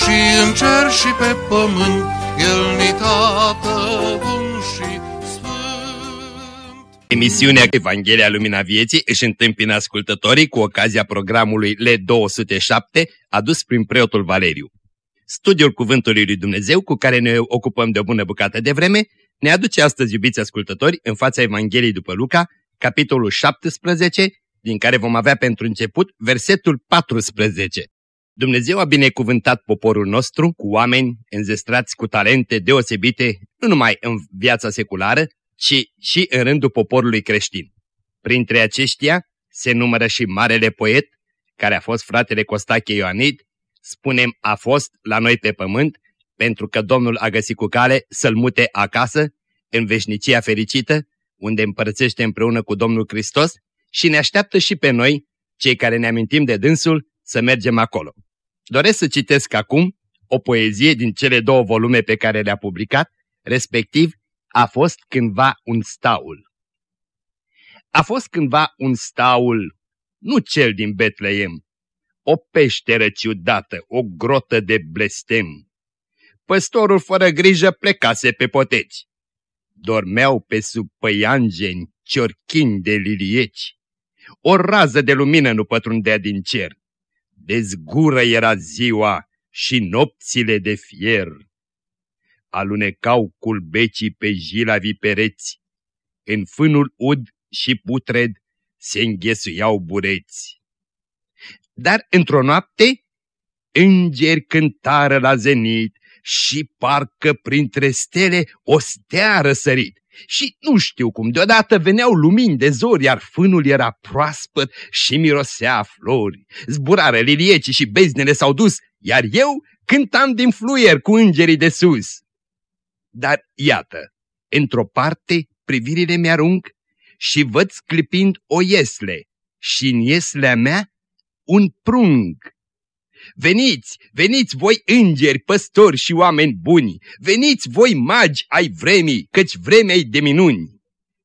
și în cer și pe pământ, El ni tată bun și sfânt. Emisiunea Evanghelia Lumina Vieții își întâmpină ascultătorii cu ocazia programului L207 adus prin preotul Valeriu. Studiul Cuvântului lui Dumnezeu cu care ne ocupăm de o bună bucată de vreme ne aduce astăzi, iubiți ascultători, în fața Evangheliei după Luca, capitolul 17, din care vom avea pentru început versetul 14. Dumnezeu a binecuvântat poporul nostru cu oameni înzestrați cu talente deosebite, nu numai în viața seculară, ci și în rândul poporului creștin. Printre aceștia se numără și marele poet, care a fost fratele Costache Ioanid, spunem a fost la noi pe pământ, pentru că Domnul a găsit cu cale să-l mute acasă, în veșnicia fericită, unde împărățește împreună cu Domnul Hristos și ne așteaptă și pe noi, cei care ne amintim de dânsul, să mergem acolo. Doresc să citesc acum o poezie din cele două volume pe care le-a publicat, respectiv A fost cândva un staul. A fost cândva un staul, nu cel din Betleem, o peșteră ciudată, o grotă de blestem. Păstorul fără grijă plecase pe poteci. Dormeau pe sub păianjeni ciorchini de lilieci. O rază de lumină nu pătrundea din cer. Dezgură era ziua și nopțile de fier. Alunecau culbecii pe jilavii pereți. În fânul ud și putred se înghesuiau bureți. Dar într-o noapte, îngeri cântară la zenit și parcă printre stele o stea răsărit. Și nu știu cum, deodată veneau lumini de zori, iar fânul era proaspăt și mirosea flori. Zburare liliecii și beznele s-au dus, iar eu cântam din fluier cu îngerii de sus. Dar iată, într-o parte privirile mi-arunc și văd sclipind o iesle și în ieslea mea un prung. Veniți, veniți voi îngeri, păstori și oameni buni, veniți voi magi ai vremii, căci vremea de minuni.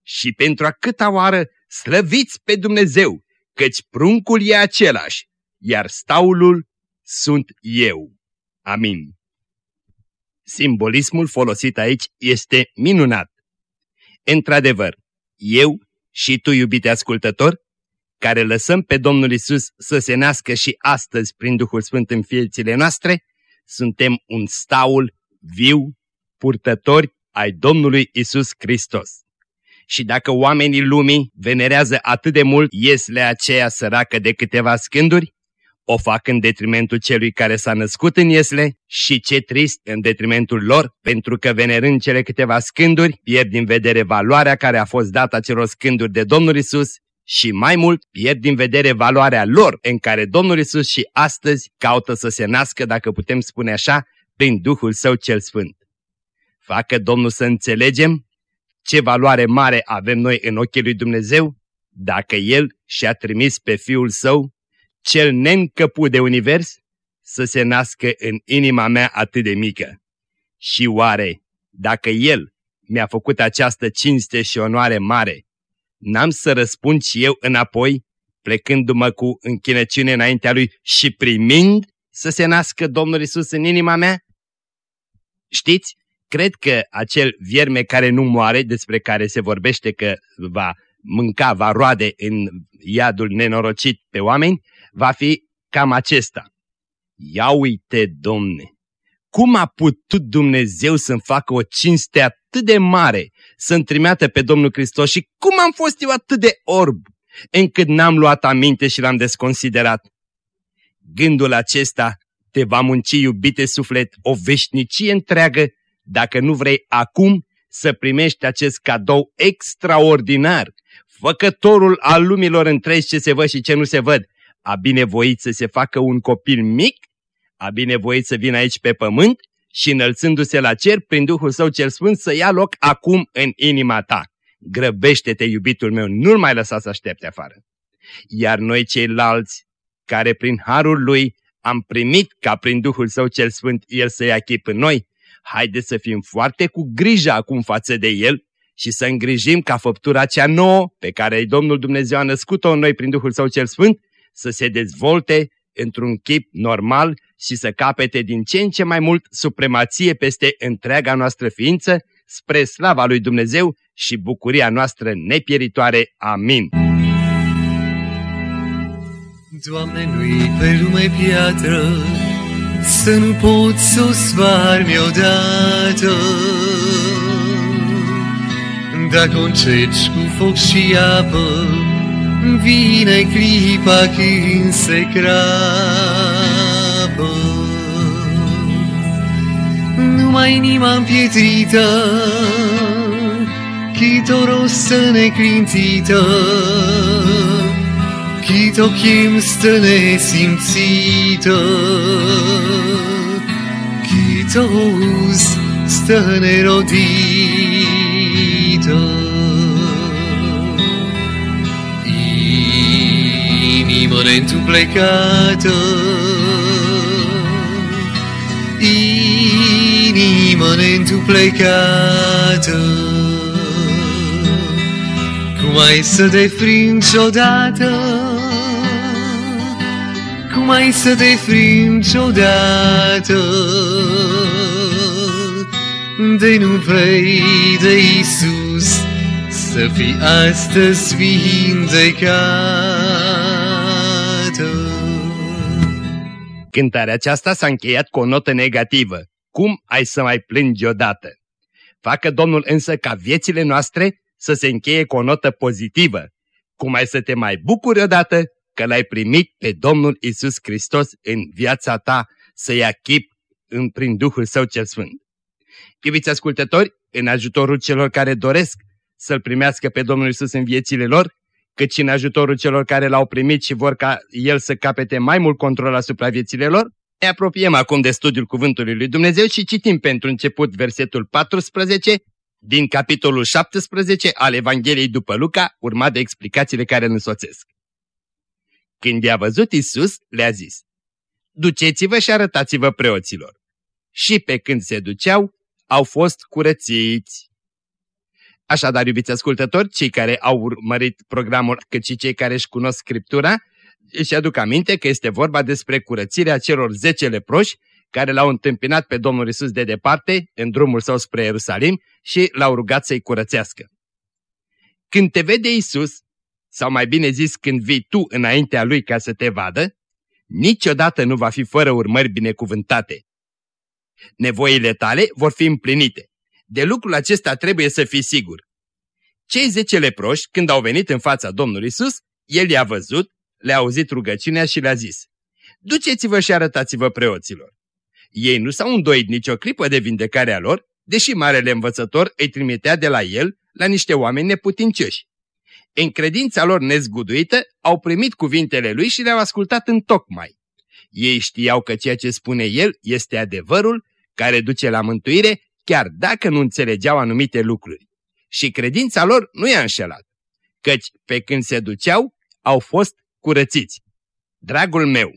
Și pentru a câta oară slăviți pe Dumnezeu, căci pruncul e același, iar staulul sunt eu. Amin. Simbolismul folosit aici este minunat. Într-adevăr, eu și tu, iubite ascultător, care lăsăm pe Domnul Isus să se nască și astăzi prin Duhul Sfânt în viețile noastre, suntem un staul viu, purtători ai Domnului Isus Hristos. Și dacă oamenii lumii venerează atât de mult ieslea aceea săracă de câteva scânduri, o fac în detrimentul celui care s-a născut în iesle și ce trist în detrimentul lor, pentru că venerând cele câteva scânduri, pierd din vedere valoarea care a fost dată acelor scânduri de Domnul Isus și mai mult pierd din vedere valoarea lor în care Domnul Isus și astăzi caută să se nască, dacă putem spune așa, prin Duhul Său cel Sfânt. Facă Domnul să înțelegem ce valoare mare avem noi în ochii lui Dumnezeu dacă El și-a trimis pe Fiul Său, cel neîncăput de univers, să se nască în inima mea atât de mică. Și oare, dacă El mi-a făcut această cinste și onoare mare, n-am să răspund și eu înapoi, plecându-mă cu închinăciune înaintea Lui și primind să se nască Domnul Isus în inima mea? Știți, cred că acel vierme care nu moare, despre care se vorbește că va mânca, va roade în iadul nenorocit pe oameni, va fi cam acesta. Ia uite, Domne, cum a putut Dumnezeu să-mi facă o cinste atât de mare să-mi trimeată pe Domnul Hristos și cum am fost eu atât de orb încât n-am luat aminte și l-am desconsiderat. Gândul acesta te va munci, iubite suflet, o veșnicie întreagă dacă nu vrei acum să primești acest cadou extraordinar, făcătorul al lumilor întregi ce se văd și ce nu se văd, a binevoit să se facă un copil mic? A binevoit să vină aici pe pământ și înălțându-se la cer prin Duhul Său cel Sfânt să ia loc acum în inima ta. Grăbește-te, iubitul meu, nu-l mai lăsa să aștepte afară. Iar noi ceilalți, care prin harul Lui am primit ca prin Duhul Său cel Sfânt El să ia chip în noi, haideți să fim foarte cu grijă acum față de El și să îngrijim ca făptura cea nouă pe care Domnul Dumnezeu a născut-o în noi prin Duhul Său cel Sfânt să se dezvolte într-un chip normal și să capete din ce în ce mai mult supremație peste întreaga noastră ființă, spre slava lui Dumnezeu și bucuria noastră nepieritoare. Amin. Doamne, nu-i pe lume piatră, să nu pot să o sparmi odată. Dacă o încerci cu foc și apă, vine clipa când se crapă. Numai inima împietrită, chit o rostă neclintită, chit o chim stă nesimțită, chit o uz stă nerodită. Inimă neîntuplecată, inimă neîntuplecată, cum ai să te frângi odată, cum ai să te frângi odată, de nu vrei de Iisus, să fii astăzi vindecată. Cântarea aceasta s-a încheiat cu o notă negativă. Cum ai să mai plângi odată? Facă Domnul însă ca viețile noastre să se încheie cu o notă pozitivă. Cum ai să te mai bucuri odată că l-ai primit pe Domnul Isus Hristos în viața ta să ia chip în, prin Duhul Său cel Sfânt. Iubiți ascultători, în ajutorul celor care doresc să-L primească pe Domnul Isus în viețile lor, cât și în ajutorul celor care l-au primit și vor ca El să capete mai mult control asupra viețile lor, ne apropiem acum de studiul Cuvântului Lui Dumnezeu și citim pentru început versetul 14 din capitolul 17 al Evangheliei după Luca, urmat de explicațiile care îl însoțesc. Când i-a văzut Isus, le-a zis, Duceți-vă și arătați-vă preoților. Și pe când se duceau, au fost curățiți. Așadar, iubiți ascultători, cei care au urmărit programul, cât și cei care își cunosc Scriptura, își aduc aminte că este vorba despre curățirea celor zece leproși care l-au întâmpinat pe Domnul Isus de departe în drumul său spre Ierusalim și l-au rugat să-i curățească. Când te vede Isus, sau mai bine zis când vii tu înaintea Lui ca să te vadă, niciodată nu va fi fără urmări binecuvântate. Nevoile tale vor fi împlinite. De lucrul acesta trebuie să fii sigur. Cei zece leproși, când au venit în fața Domnului Isus, El i-a văzut, le-a auzit rugăciunea și le-a zis, Duceți-vă și arătați-vă preoților. Ei nu s-au îndoit nicio clipă de vindecarea lor, deși marele învățător îi trimitea de la el la niște oameni neputincioși. În credința lor nezguduită, au primit cuvintele lui și le-au ascultat în tocmai. Ei știau că ceea ce spune el este adevărul care duce la mântuire, chiar dacă nu înțelegeau anumite lucruri. Și credința lor nu i-a înșelat, căci pe când se duceau, au fost curățiți. Dragul meu,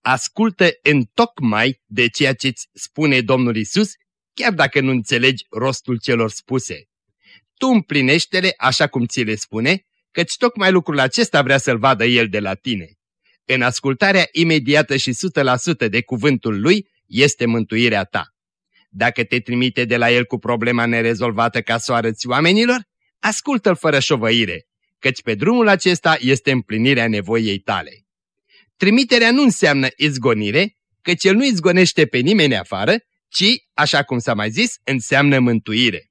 ascultă în tocmai de ceea ce îți spune Domnul Isus, chiar dacă nu înțelegi rostul celor spuse. Tu împlinește-le așa cum ți le spune, căci tocmai lucrul acesta vrea să-l vadă El de la tine. În ascultarea imediată și 100% de cuvântul Lui este mântuirea ta. Dacă te trimite de la El cu problema nerezolvată ca să o arăți oamenilor, ascultă-L fără șovăire, căci pe drumul acesta este împlinirea nevoiei tale. Trimiterea nu înseamnă izgonire, căci El nu izgonește pe nimeni afară, ci, așa cum s-a mai zis, înseamnă mântuire.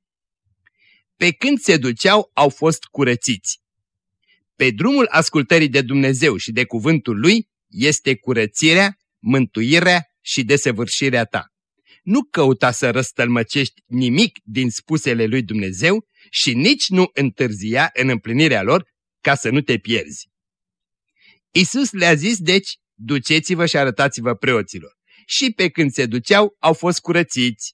Pe când se duceau, au fost curățiți. Pe drumul ascultării de Dumnezeu și de cuvântul Lui este curățirea, mântuirea și desăvârșirea ta. Nu căuta să răstălmăcești nimic din spusele lui Dumnezeu și nici nu întârzia în împlinirea lor ca să nu te pierzi. Isus le-a zis, deci, duceți-vă și arătați-vă preoților. și pe când se duceau au fost curățiți.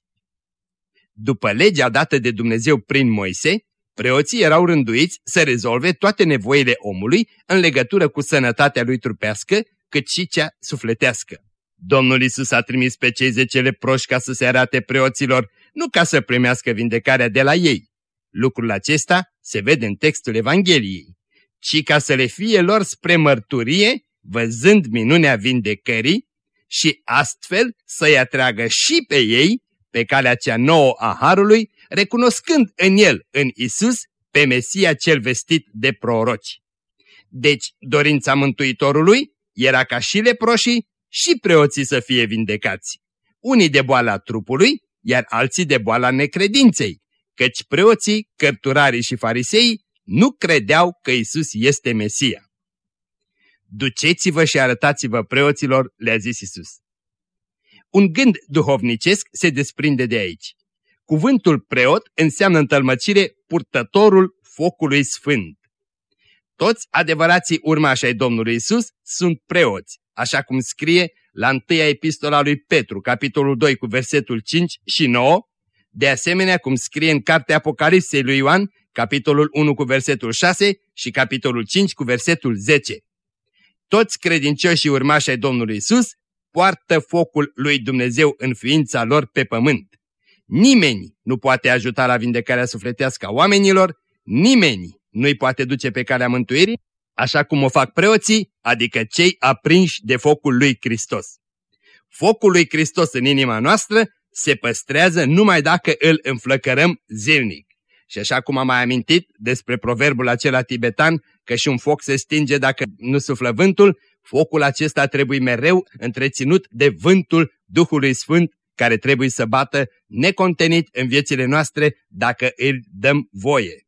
După legea dată de Dumnezeu prin Moise, preoții erau rânduiți să rezolve toate nevoile omului în legătură cu sănătatea lui trupească, cât și cea sufletească. Domnul Isus a trimis pe cei zece leproși ca să se arate preoților, nu ca să primească vindecarea de la ei. Lucrul acesta se vede în textul Evangheliei, ci ca să le fie lor spre mărturie, văzând minunea vindecării și astfel să-i atragă și pe ei pe calea cea nouă a Harului, recunoscând în el, în Isus, pe Mesia cel vestit de proroci. Deci, dorința Mântuitorului era ca și leproșii și preoții să fie vindecați, unii de boala trupului, iar alții de boala necredinței, căci preoții, cărturarii și farisei nu credeau că Isus este Mesia. Duceți-vă și arătați-vă preoților, le-a zis Isus. Un gând duhovnicesc se desprinde de aici. Cuvântul preot înseamnă întâlmăcire purtătorul focului sfânt. Toți adevărații urmași ai Domnului Isus sunt preoți, așa cum scrie la întâia epistola lui Petru, capitolul 2 cu versetul 5 și 9, de asemenea cum scrie în cartea Apocalipsei lui Ioan, capitolul 1 cu versetul 6 și capitolul 5 cu versetul 10. Toți credincioșii urmași ai Domnului Isus poartă focul lui Dumnezeu în ființa lor pe pământ. Nimeni nu poate ajuta la vindecarea sufletească a oamenilor, nimeni nu-i poate duce pe calea mântuirii, așa cum o fac preoții, adică cei aprinși de focul lui Hristos. Focul lui Hristos în inima noastră se păstrează numai dacă îl înflăcărăm zilnic. Și așa cum am mai amintit despre proverbul acela tibetan, că și un foc se stinge dacă nu suflă vântul, focul acesta trebuie mereu întreținut de vântul Duhului Sfânt care trebuie să bată necontenit în viețile noastre dacă îl dăm voie.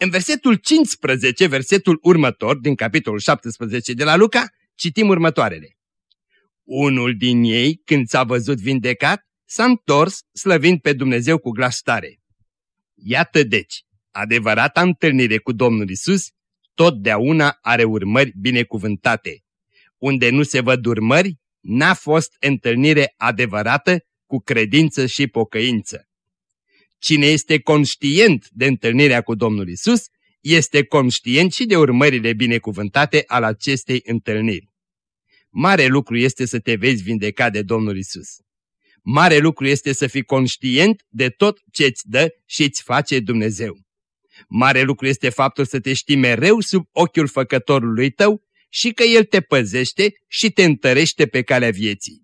În versetul 15, versetul următor, din capitolul 17 de la Luca, citim următoarele. Unul din ei, când s-a văzut vindecat, s-a întors slăvind pe Dumnezeu cu glas tare. Iată deci, adevărata întâlnire cu Domnul Isus totdeauna are urmări binecuvântate. Unde nu se văd urmări, n-a fost întâlnire adevărată cu credință și pocăință. Cine este conștient de întâlnirea cu Domnul Isus, este conștient și de urmările binecuvântate al acestei întâlniri. Mare lucru este să te vezi vindecat de Domnul Isus. Mare lucru este să fii conștient de tot ce îți dă și îți face Dumnezeu. Mare lucru este faptul să te știi mereu sub ochiul făcătorului tău și că El te păzește și te întărește pe calea vieții.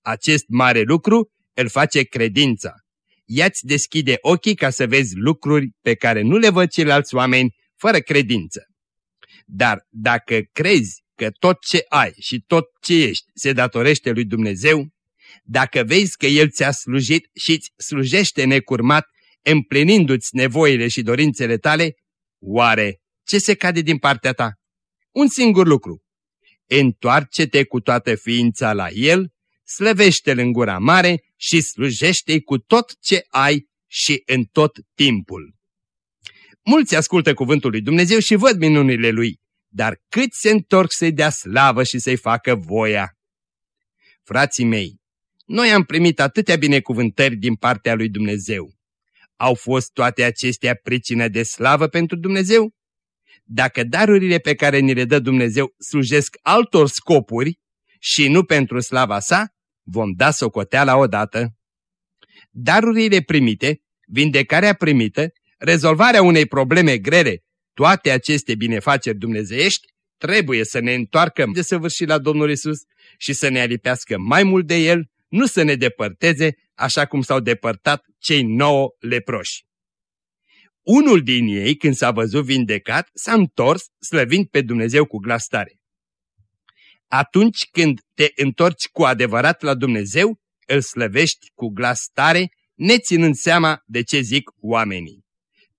Acest mare lucru îl face credința. Ea-ți deschide ochii ca să vezi lucruri pe care nu le văd ceilalți oameni fără credință. Dar dacă crezi că tot ce ai și tot ce ești se datorește lui Dumnezeu, dacă vezi că El ți-a slujit și îți slujește necurmat, împlinindu-ți nevoile și dorințele tale, oare ce se cade din partea ta? Un singur lucru. Întoarce-te cu toată ființa la El, slăvește-L în gura mare și slujește-i cu tot ce ai și în tot timpul. Mulți ascultă cuvântul lui Dumnezeu și văd minunile lui, dar cât se întorc să-i dea slavă și să-i facă voia. Frații mei, noi am primit atâtea binecuvântări din partea lui Dumnezeu. Au fost toate acestea pricină de slavă pentru Dumnezeu? Dacă darurile pe care ni le dă Dumnezeu slujesc altor scopuri și nu pentru slava sa, vom da socoteala odată. Darurile primite, vindecarea primită, rezolvarea unei probleme grele, toate aceste binefaceri dumnezeiești, trebuie să ne întoarcă de săvârșit la Domnul Isus și să ne alipească mai mult de El, nu să ne depărteze așa cum s-au depărtat cei nouă leproși. Unul din ei, când s-a văzut vindecat, s-a întors, slăvind pe Dumnezeu cu glas tare. Atunci când te întorci cu adevărat la Dumnezeu, îl slăvești cu glas tare, neținând seama de ce zic oamenii.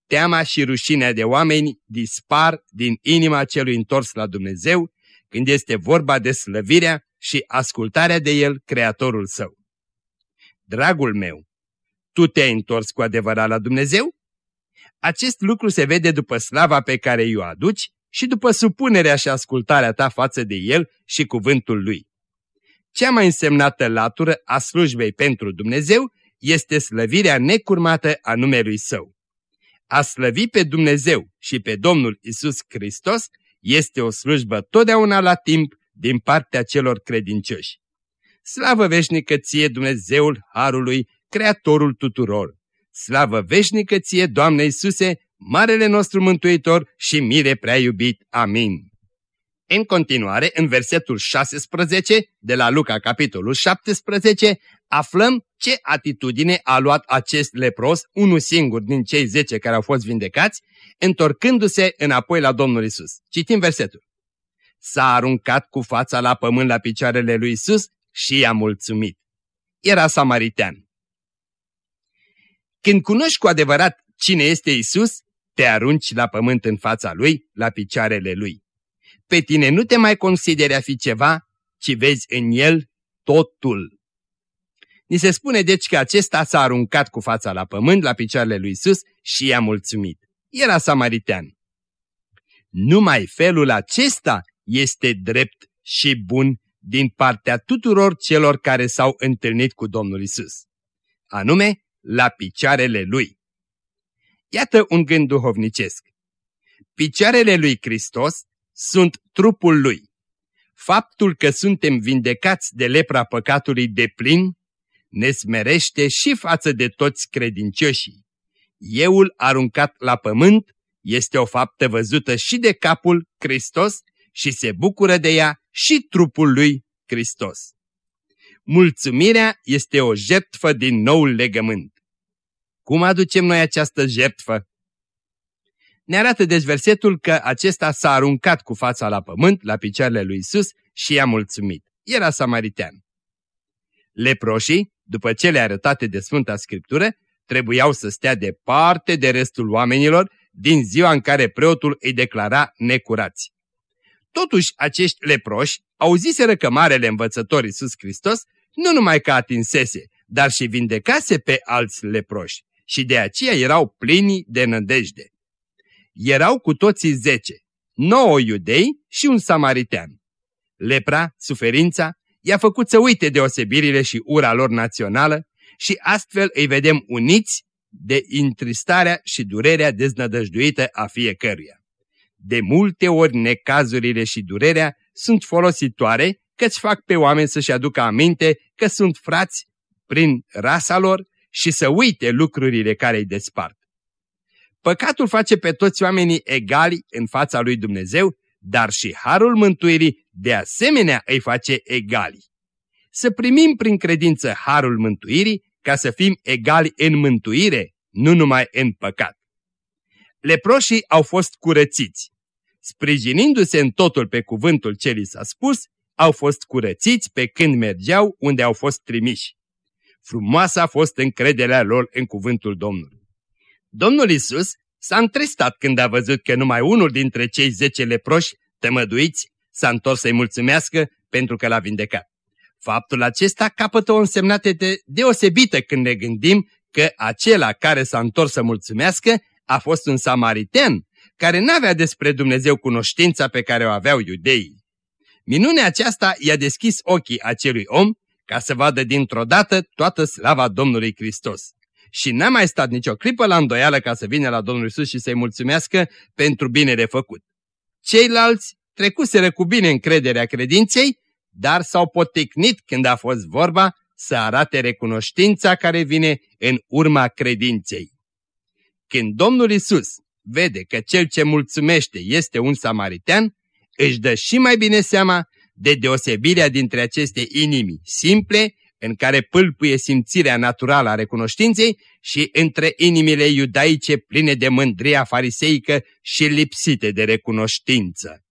Teama și rușinea de oameni dispar din inima celui întors la Dumnezeu când este vorba de slăvirea și ascultarea de El, Creatorul său. Dragul meu, tu te-ai întors cu adevărat la Dumnezeu? Acest lucru se vede după slava pe care i-o aduci și după supunerea și ascultarea ta față de El și cuvântul Lui. cea mai însemnată latură a slujbei pentru Dumnezeu este slăvirea necurmată a numelui Său. A slăvi pe Dumnezeu și pe Domnul Isus Hristos este o slujbă totdeauna la timp din partea celor credincioși. Slavă veșnică ție Dumnezeul Harului, Creatorul tuturor! Slavă veșnică ție, Doamne Iisuse, Marele nostru Mântuitor și mire prea iubit. Amin. În continuare, în versetul 16 de la Luca, capitolul 17, aflăm ce atitudine a luat acest lepros, unul singur din cei zece care au fost vindecați, întorcându-se înapoi la Domnul Isus. Citim versetul. S-a aruncat cu fața la pământ la picioarele lui Isus și i-a mulțumit. Era samaritean. Când cunoști cu adevărat cine este Isus, te arunci la pământ în fața lui, la picioarele lui. Pe tine nu te mai consideri a fi ceva, ci vezi în el totul. Ni se spune deci că acesta s-a aruncat cu fața la pământ, la picioarele lui Isus și i-a mulțumit. Era samaritean. Numai felul acesta este drept și bun din partea tuturor celor care s-au întâlnit cu Domnul Isus, anume la picioarele Lui. Iată un gând duhovnicesc. Picioarele lui Hristos sunt trupul Lui. Faptul că suntem vindecați de lepra păcatului de plin ne smerește și față de toți credincioșii. Euul aruncat la pământ este o faptă văzută și de capul Hristos și se bucură de ea și trupul lui Hristos. Mulțumirea este o jertfă din noul legământ. Cum aducem noi această jertfă? Ne arată deci versetul că acesta s-a aruncat cu fața la pământ, la picioarele lui Isus și i-a mulțumit. Era samaritean. Leproșii, după cele arătate de Sfânta Scriptură, trebuiau să stea departe de restul oamenilor din ziua în care preotul îi declara necurați. Totuși, acești leproși auziseră că Marele Învățător Iisus Hristos nu numai că atinsese, dar și vindecase pe alți leproși și de aceea erau plini de nădejde. Erau cu toții zece, nouă iudei și un samaritean. Lepra, suferința, i-a făcut să uite deosebirile și ura lor națională și astfel îi vedem uniți de intristarea și durerea deznădăjduită a fiecăruia. De multe ori necazurile și durerea sunt folositoare căci fac pe oameni să-și aducă aminte că sunt frați prin rasa lor și să uite lucrurile care îi despart. Păcatul face pe toți oamenii egali în fața lui Dumnezeu, dar și harul mântuirii de asemenea îi face egali. Să primim prin credință harul mântuirii ca să fim egali în mântuire, nu numai în păcat. Leproșii au fost curățiți. Sprijinindu-se în totul pe cuvântul ce li s-a spus, au fost curățiți pe când mergeau unde au fost trimiși. Frumoasă a fost încrederea lor în cuvântul Domnului. Domnul Isus s-a întristat când a văzut că numai unul dintre cei zece leproși tămăduiți s-a întors să-i mulțumească pentru că l-a vindecat. Faptul acesta capătă o însemnate deosebită când ne gândim că acela care s-a întors să mulțumească a fost un samaritean care n-avea despre Dumnezeu cunoștința pe care o aveau iudeii. Minunea aceasta i-a deschis ochii acelui om ca să vadă dintr-o dată toată slava Domnului Hristos. Și n-a mai stat nicio clipă la îndoială ca să vină la Domnul Isus și să-i mulțumească pentru binele făcut. Ceilalți trecuseră cu bine încrederea credinței, dar s-au poticnit când a fost vorba să arate recunoștința care vine în urma credinței. Când Domnul Isus vede că cel ce mulțumește este un samaritean, își dă și mai bine seama de deosebirea dintre aceste inimi simple, în care pâlpâie simțirea naturală a recunoștinței, și între inimile iudaice pline de mândria fariseică și lipsite de recunoștință.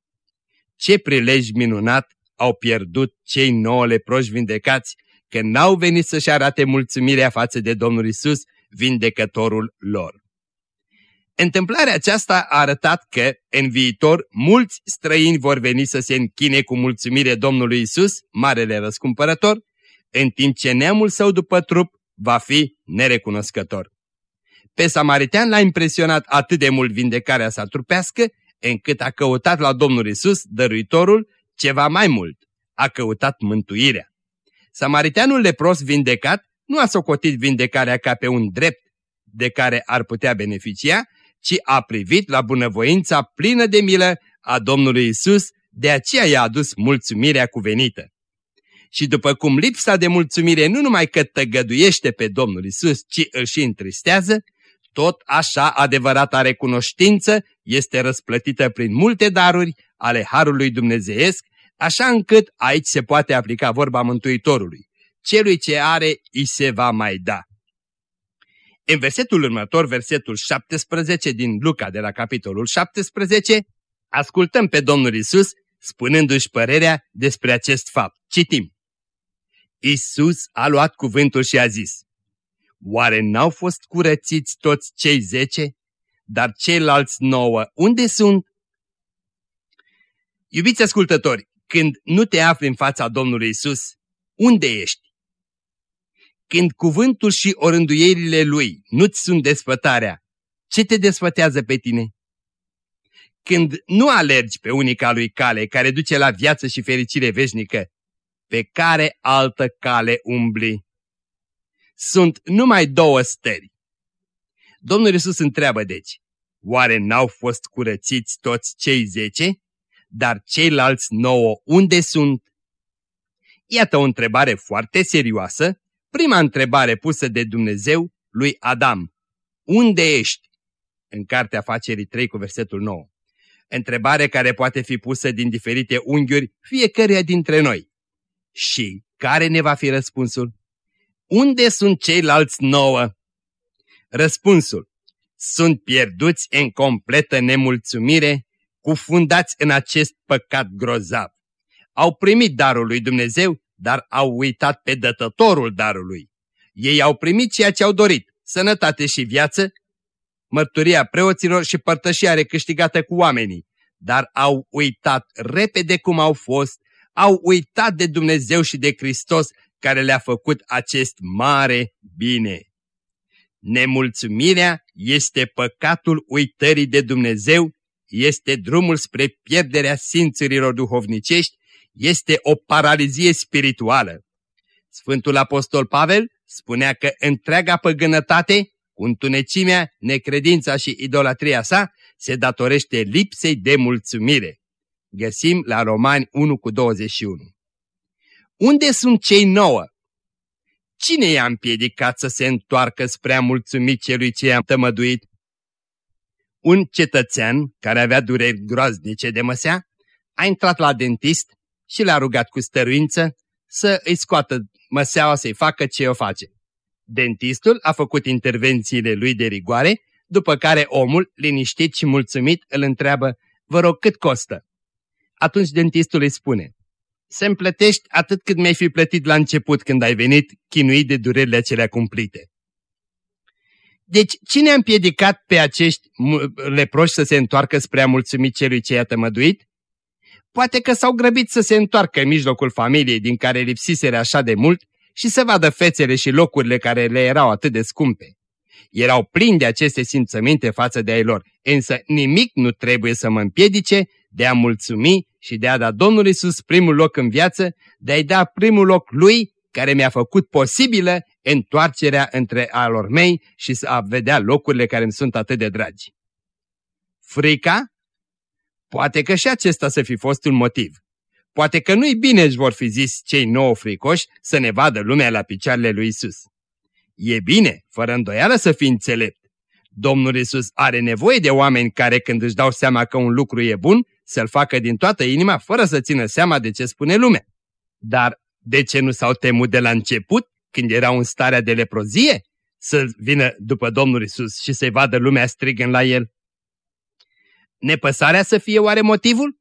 Ce prilej minunat au pierdut cei nouă leproși vindecați, că n-au venit să-și arate mulțumirea față de Domnul Isus, vindecătorul lor. Întâmplarea aceasta a arătat că, în viitor, mulți străini vor veni să se închine cu mulțumire Domnului Isus, Marele Răscumpărător, în timp ce neamul său după trup va fi nerecunoscător. Pe Samaritean l-a impresionat atât de mult vindecarea sa trupească, încât a căutat la Domnul Isus, dăruitorul, ceva mai mult. A căutat mântuirea. Samariteanul lepros vindecat nu a socotit vindecarea ca pe un drept de care ar putea beneficia, ci a privit la bunăvoința plină de milă a Domnului Isus, de aceea i-a adus mulțumirea cuvenită. Și după cum lipsa de mulțumire nu numai că tăgăduiește pe Domnul Isus, ci îl și întristează, tot așa adevărata recunoștință este răsplătită prin multe daruri ale Harului Dumnezeiesc, așa încât aici se poate aplica vorba Mântuitorului. Celui ce are, îi se va mai da. În versetul următor, versetul 17 din Luca de la capitolul 17, ascultăm pe Domnul Isus spunându-și părerea despre acest fapt. Citim. Isus a luat cuvântul și a zis, Oare n-au fost curățiți toți cei zece? Dar ceilalți nouă, unde sunt? Iubiți ascultători, când nu te afli în fața Domnului Isus, unde ești? Când cuvântul și orânduierile Lui nu-ți sunt desfătarea, ce te desfătează pe tine? Când nu alergi pe unica Lui cale care duce la viață și fericire veșnică, pe care altă cale umbli? Sunt numai două stări. Domnul Iisus întreabă deci, oare n-au fost curățiți toți cei zece? Dar ceilalți nouă unde sunt? Iată o întrebare foarte serioasă, prima întrebare pusă de Dumnezeu lui Adam. Unde ești? În cartea Facerii 3 cu versetul 9. Întrebare care poate fi pusă din diferite unghiuri fiecăruia dintre noi. Și care ne va fi răspunsul? Unde sunt ceilalți nouă? Răspunsul. Sunt pierduți în completă nemulțumire, cufundați în acest păcat grozav. Au primit darul lui Dumnezeu, dar au uitat pe dătătorul darului. Ei au primit ceea ce au dorit, sănătate și viață, mărturia preoților și părtășia recâștigată cu oamenii, dar au uitat repede cum au fost, au uitat de Dumnezeu și de Hristos care le-a făcut acest mare bine. Nemulțumirea este păcatul uitării de Dumnezeu, este drumul spre pierderea simțurilor duhovnicești, este o paralizie spirituală. Sfântul Apostol Pavel spunea că întreaga păgânătate, cu întunecimea, necredința și idolatria sa, se datorește lipsei de mulțumire. Găsim la Romani 1 cu 21. Unde sunt cei nouă? Cine i-a împiedicat să se întoarcă spre a mulțumi celui ce i-a tămăduit? Un cetățean care avea dureri groaznice de măsea a intrat la dentist și l-a rugat cu stăruință să îi scoată măseaua să-i facă ce o face. Dentistul a făcut intervențiile lui de rigoare, după care omul, liniștit și mulțumit, îl întreabă, vă rog, cât costă? Atunci dentistul îi spune, să-mi plătești atât cât mi-ai fi plătit la început când ai venit, chinuit de durerile acelea cumplite. Deci, cine a împiedicat pe acești leproși să se întoarcă spre a mulțumi celui ce i-a tămăduit? Poate că s-au grăbit să se întoarcă în mijlocul familiei din care lipsisere așa de mult și să vadă fețele și locurile care le erau atât de scumpe. Erau plini de aceste simțăminte față de ai lor, însă nimic nu trebuie să mă împiedice de a mulțumi și de a da Domnului Iisus primul loc în viață, de a-i da primul loc Lui care mi-a făcut posibilă întoarcerea între alor mei și să a vedea locurile care îmi sunt atât de dragi. Frica? Poate că și acesta să fi fost un motiv. Poate că nu-i bine își vor fi zis cei nouă fricoși să ne vadă lumea la picioarele lui Isus. E bine, fără îndoială, să fii înțelept. Domnul Isus are nevoie de oameni care când își dau seama că un lucru e bun, să-l facă din toată inima fără să țină seama de ce spune lumea. Dar de ce nu s-au temut de la început, când erau în starea de leprozie, să vină după Domnul Isus și să-i vadă lumea strigând la el? Nepăsarea să fie oare motivul?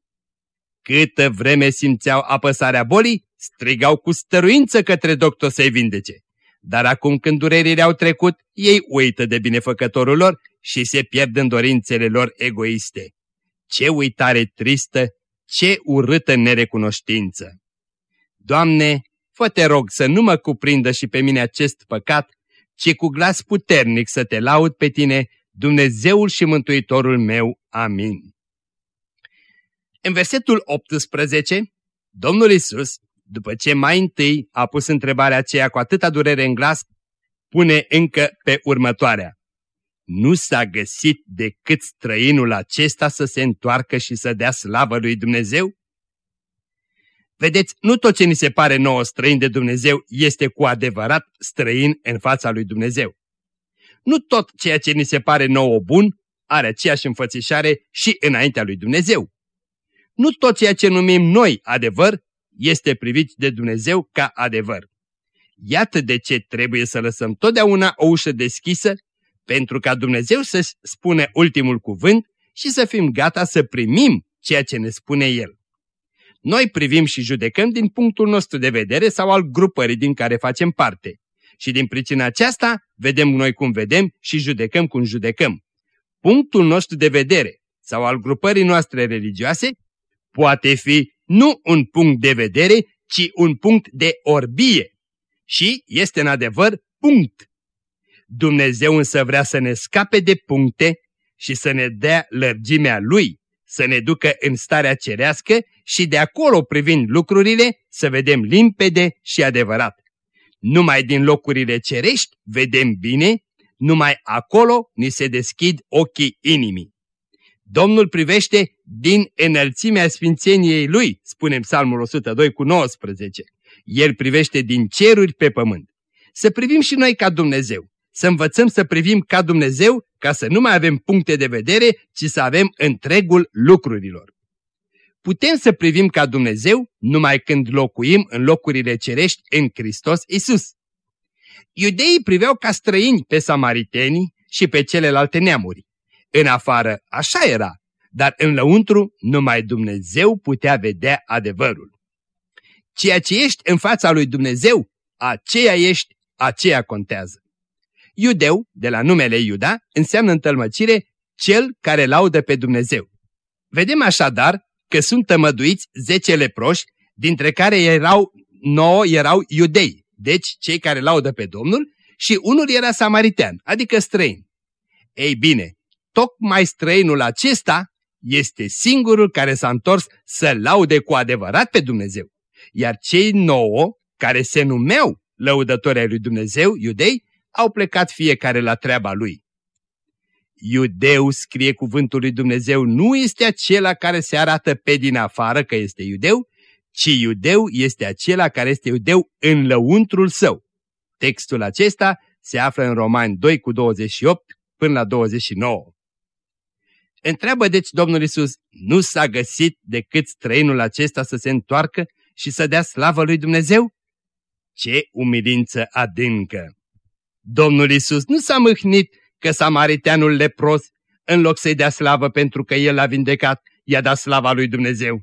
Câtă vreme simțeau apăsarea bolii, strigau cu stăruință către doctor să-i vindece. Dar acum când durerile au trecut, ei uită de binefăcătorul lor și se pierd în dorințele lor egoiste. Ce uitare tristă, ce urâtă nerecunoștință! Doamne, fă te rog să nu mă cuprindă și pe mine acest păcat, ci cu glas puternic să te laud pe tine, Dumnezeul și Mântuitorul meu. Amin. În versetul 18, Domnul Isus, după ce mai întâi a pus întrebarea aceea cu atâta durere în glas, pune încă pe următoarea. Nu s-a găsit decât străinul acesta să se întoarcă și să dea slavă lui Dumnezeu? Vedeți, nu tot ce ni se pare nouă străin de Dumnezeu este cu adevărat străin în fața lui Dumnezeu. Nu tot ceea ce ni se pare nouă bun are aceeași înfățișare și înaintea lui Dumnezeu. Nu tot ceea ce numim noi adevăr este privit de Dumnezeu ca adevăr. Iată de ce trebuie să lăsăm totdeauna o ușă deschisă pentru ca Dumnezeu să spune ultimul cuvânt și să fim gata să primim ceea ce ne spune El. Noi privim și judecăm din punctul nostru de vedere sau al grupării din care facem parte. Și din pricina aceasta vedem noi cum vedem și judecăm cum judecăm. Punctul nostru de vedere sau al grupării noastre religioase poate fi nu un punct de vedere, ci un punct de orbie. Și este în adevăr punct. Dumnezeu însă vrea să ne scape de puncte și să ne dea lărgimea Lui, să ne ducă în starea cerească și de acolo privind lucrurile să vedem limpede și adevărat. Numai din locurile cerești vedem bine, numai acolo ni se deschid ochii inimii. Domnul privește din înălțimea sfințeniei Lui, spune Psalmul 102 cu 19. El privește din ceruri pe pământ. Să privim și noi ca Dumnezeu, să învățăm să privim ca Dumnezeu, ca să nu mai avem puncte de vedere, ci să avem întregul lucrurilor. Putem să privim ca Dumnezeu numai când locuim în locurile cerești în Hristos Isus. Iudeii priveau ca străini pe samaritenii și pe celelalte neamuri. În afară așa era, dar în lăuntru numai Dumnezeu putea vedea adevărul. Ceea ce ești în fața lui Dumnezeu, aceea ești, aceea contează. Iudeu, de la numele Iuda, înseamnă întâlmăcire cel care laudă pe Dumnezeu. Vedem așadar că sunt tămăduiți zece leproși, dintre care erau nouă erau iudei, deci cei care laudă pe Domnul, și unul era samaritean, adică străin. Ei bine, tocmai străinul acesta este singurul care s-a întors să laude cu adevărat pe Dumnezeu. Iar cei nouă, care se numeau lăudători ai lui Dumnezeu, iudei, au plecat fiecare la treaba lui. Iudeu, scrie cuvântul lui Dumnezeu, nu este acela care se arată pe din afară că este iudeu, ci iudeu este acela care este iudeu în lăuntrul său. Textul acesta se află în Romani 2 cu 28 până la 29. Întreabă deci Domnul Isus, nu s-a găsit decât străinul acesta să se întoarcă și să dea slavă lui Dumnezeu? Ce umilință adâncă! Domnul Isus nu s-a mâhnit că samariteanul lepros, în loc să-i dea slavă pentru că el l-a vindecat, i-a dat slava lui Dumnezeu.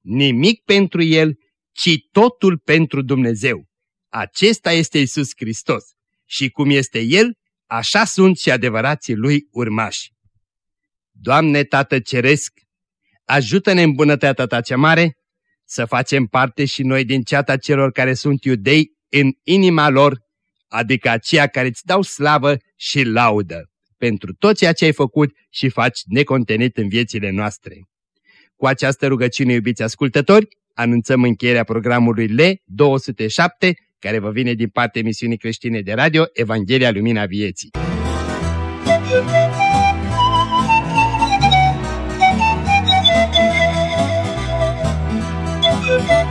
Nimic pentru el, ci totul pentru Dumnezeu. Acesta este Isus Hristos și cum este El, așa sunt și adevărații Lui urmași. Doamne Tată Ceresc, ajută-ne în bunătatea Ta cea mare să facem parte și noi din ceata celor care sunt iudei în inima lor, adică aceia care îți dau slavă și laudă pentru tot ceea ce ai făcut și faci necontenit în viețile noastre. Cu această rugăciune, iubiți ascultători, anunțăm încheierea programului L207, care vă vine din partea emisiunii creștine de radio Evanghelia Lumina Vieții. Thank you.